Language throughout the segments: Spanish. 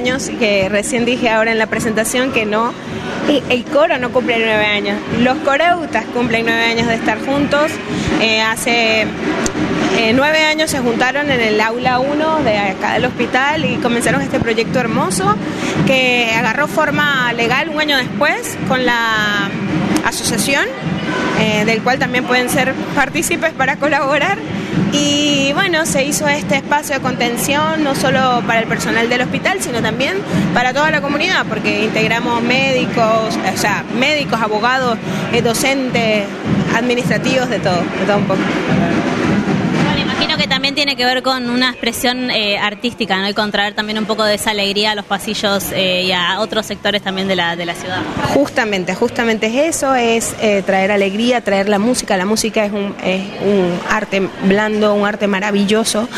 años, que recién dije ahora en la presentación que no, el coro no cumple nueve años, los coreutas cumplen nueve años de estar juntos. Eh, hace eh, nueve años se juntaron en el aula 1 de acá del hospital y comenzaron este proyecto hermoso que agarró forma legal un año después con la asociación, eh, del cual también pueden ser partícipes para colaborar. Y bueno, se hizo este espacio de contención no solo para el personal del hospital, sino también para toda la comunidad, porque integramos médicos, o sea, médicos, abogados, eh, docentes, administrativos, de todo, de todo un poco. Que también tiene que ver con una expresión eh, artística, ¿no? Y con traer también un poco de esa alegría a los pasillos eh, y a otros sectores también de la, de la ciudad. Justamente, justamente es eso, es eh, traer alegría, traer la música. La música es un, es un arte blando, un arte maravilloso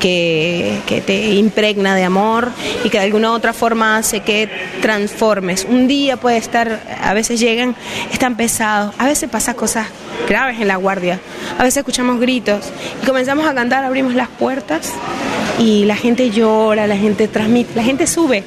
que, que te impregna de amor y que de alguna u otra forma hace que transformes. Un día puede estar, a veces llegan, están pesados, a veces pasa cosas graves en la guardia, a veces escuchamos gritos y comenzamos a cantar, abrimos las puertas y la gente llora, la gente transmite, la gente sube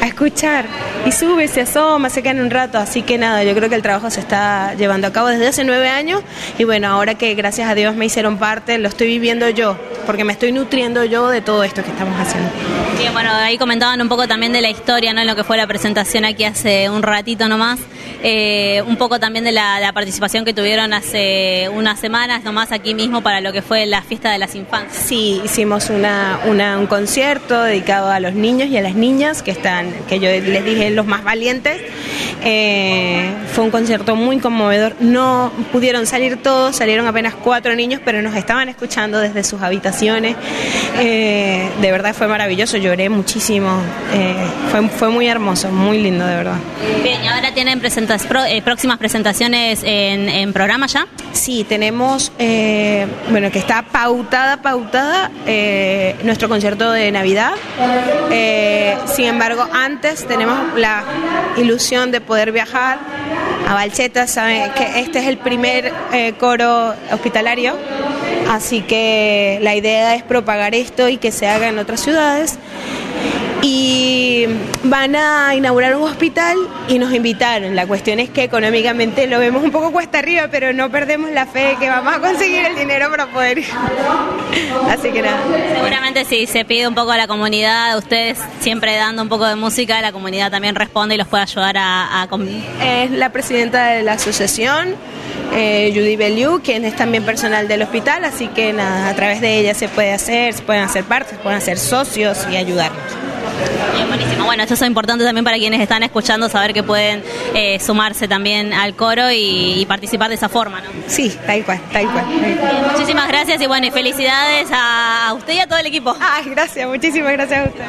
a escuchar y sube, se asoma, se queda un rato, así que nada, yo creo que el trabajo se está llevando a cabo desde hace nueve años y bueno, ahora que gracias a Dios me hicieron parte, lo estoy viviendo yo, porque me estoy nutriendo yo de todo esto que estamos haciendo. Bien, bueno, ahí comentaban un poco también de la historia, ¿no? En lo que fue la presentación aquí hace un ratito nomás. Eh, un poco también de la, participación que tuvieron hace unas semanas nomás aquí mismo para lo que fue la fiesta de las infancias. Sí, hicimos una, un concierto dedicado a los niños y a las niñas que están, que yo les dije los más valientes. Eh, fue un concierto muy conmovedor. No pudieron salir todos, salieron apenas cuatro niños, pero nos estaban escuchando desde sus habitaciones. Eh, de verdad fue maravilloso, lloré muchísimo. fue, fue muy hermoso, muy lindo, de verdad. Bien, y ahora tienen presentación eh, próximas presentaciones en, programa ya? Sí, tenemos, eh, bueno, que está pautada, pautada eh, nuestro concierto de Navidad. sin embargo, antes tenemos la ilusión de poder viajar a Valcheta, saben que este es el primer coro hospitalario, así que la idea es propagar esto y que se haga en otras ciudades y van a inaugurar un hospital y nos invitaron. La cuestión es que económicamente lo vemos un poco cuesta arriba, pero no perdemos la fe de que vamos a conseguir el dinero para poder ir. Así que nada. Seguramente si se pide un poco a la comunidad, ustedes siempre dando un poco de música, la comunidad también responde y los puede ayudar a... a... Es la presidenta de la asociación. Eh, Judy Belliu, quien es también personal del hospital, así que nada, a través de ella se puede hacer, se pueden hacer parte, se pueden hacer socios y ayudarnos. Buenísimo. Bueno, esto es importante también para quienes están escuchando, saber que pueden eh, sumarse también al coro y, participar de esa forma, ¿no? Sí, tal cual, tal cual. muchísimas gracias y bueno, y felicidades a usted y a todo el equipo. Ah, gracias, muchísimas gracias a usted.